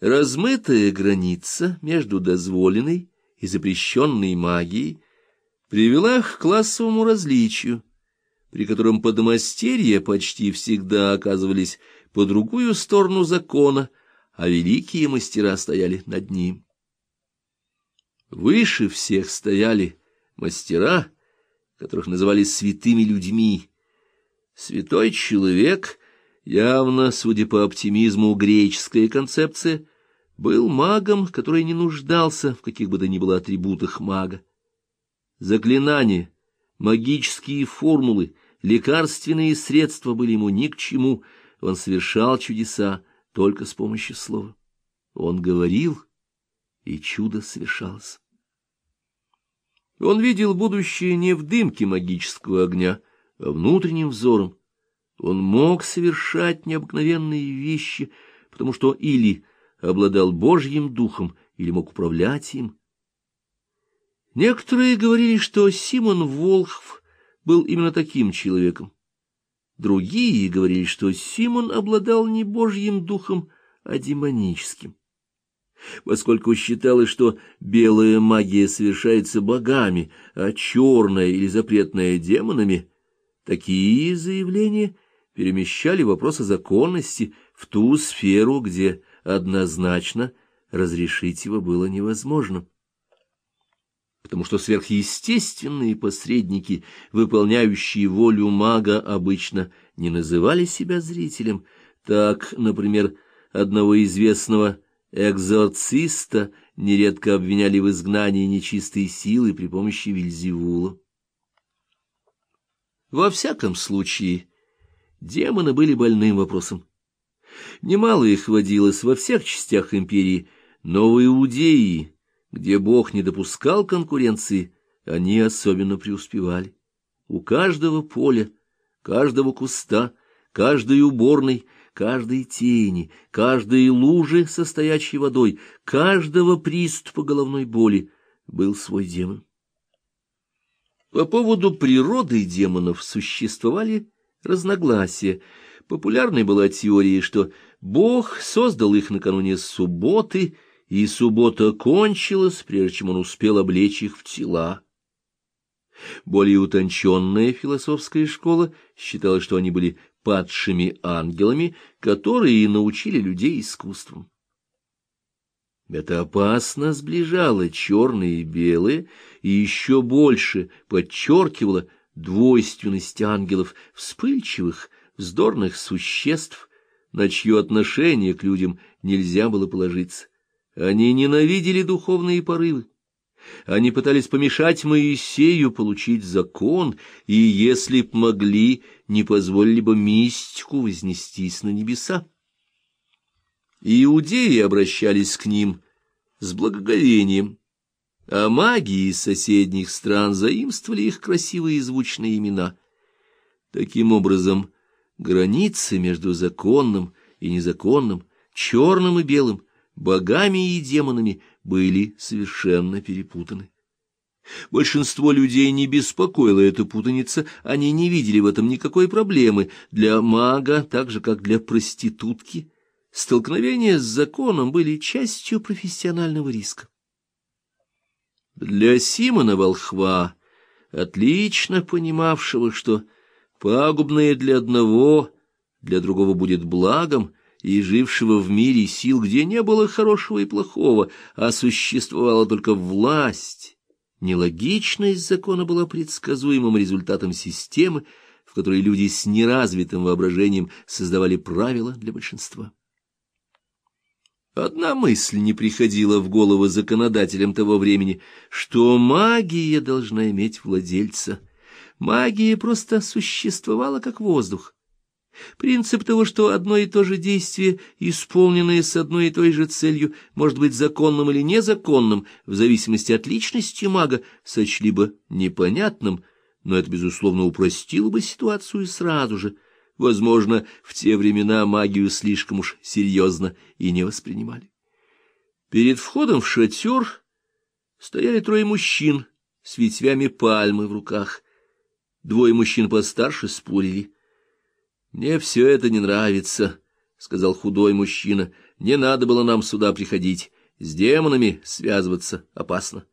Размытая граница между дозволенной и запрещенной магией привела к классовому различию, при котором подмастерья почти всегда оказывались по другую сторону закона, а великие мастера стояли над ним. Выше всех стояли мастера, которых называли святыми людьми. Святой человек, явно, судя по оптимизму, греческая концепция, был магом, который не нуждался в каких бы то ни было атрибутах мага. Заклинания, магические формулы, лекарственные средства были ему ни к чему, он совершал чудеса только с помощью слова. Он говорил, и чудо совершалось. Он видел будущее не в дымке магического огня, а внутренним взором. Он мог совершать необыкновенные вещи, потому что или обладал Божьим духом, или мог управлять им. Некоторые говорили, что Симон Волхв был именно таким человеком. Другие говорили, что Симон обладал не Божьим духом, а демоническим. Поскольку считалось, что белая магия совершается богами, а черная или запретная демонами, такие заявления перемещали вопросы законности в ту сферу, где однозначно разрешить его было невозможно. Потому что сверхъестественные посредники, выполняющие волю мага, обычно не называли себя зрителем. Так, например, одного известного экзорциста нередко обвиняли в изгнании нечистой силы при помощи Вильзевула. Во всяком случае, демоны были больным вопросом. Немало их водилось во всех частях империи, но в Иудеи, где Бог не допускал конкуренции, они особенно преуспевали. У каждого поля, каждого куста, каждой уборной — каждой тени, каждой лужи со стоячей водой, каждого приступа головной боли был свой демон. По поводу природы демонов существовали разногласия. Популярной была теория, что Бог создал их накануне субботы, и суббота кончилась, прежде чем он успел облечь их в тела. Более утонченная философская школа считала, что они были падшими ангелами, которые научили людей искусствам. Это опасно сближало черное и белое, и еще больше подчеркивало двойственность ангелов, вспыльчивых, вздорных существ, на чье отношение к людям нельзя было положиться. Они ненавидели духовные порывы. Они пытались помешать Моисею получить закон, и, если б могли, не позволили бы мистику вознестись на небеса. Иудеи обращались к ним с благоговением, а маги из соседних стран заимствовали их красивые и звучные имена. Таким образом, границы между законным и незаконным, черным и белым, богами и демонами были совершенно перепутаны. Большинство людей не беспокоило эта путаница, они не видели в этом никакой проблемы. Для мага, так же как для проститутки, столкновения с законом были частью профессионального риска. Для Симона Волхва, отлично понимавшего, что пагубное для одного, для другого будет благом, и жившего в мире сил, где не было хорошего и плохого, а существовала только власть, Нелогичность закона была предсказуемым результатом системы, в которой люди с неразвитым воображением создавали правила для большинства. Одна мысль не приходила в голову законодателям того времени, что магия должна иметь владельца. Магия просто существовала как воздух. Принцип того, что одно и то же действие, исполненное с одной и той же целью, может быть законным или незаконным, в зависимости от личности мага, сочли бы непонятным, но это, безусловно, упростило бы ситуацию сразу же. Возможно, в те времена магию слишком уж серьезно и не воспринимали. Перед входом в шатер стояли трое мужчин с ветвями пальмы в руках. Двое мужчин постарше спорили — мне все это не нравится, — сказал худой мужчина. не надо было нам сюда приходить, с демонами связываться опасно.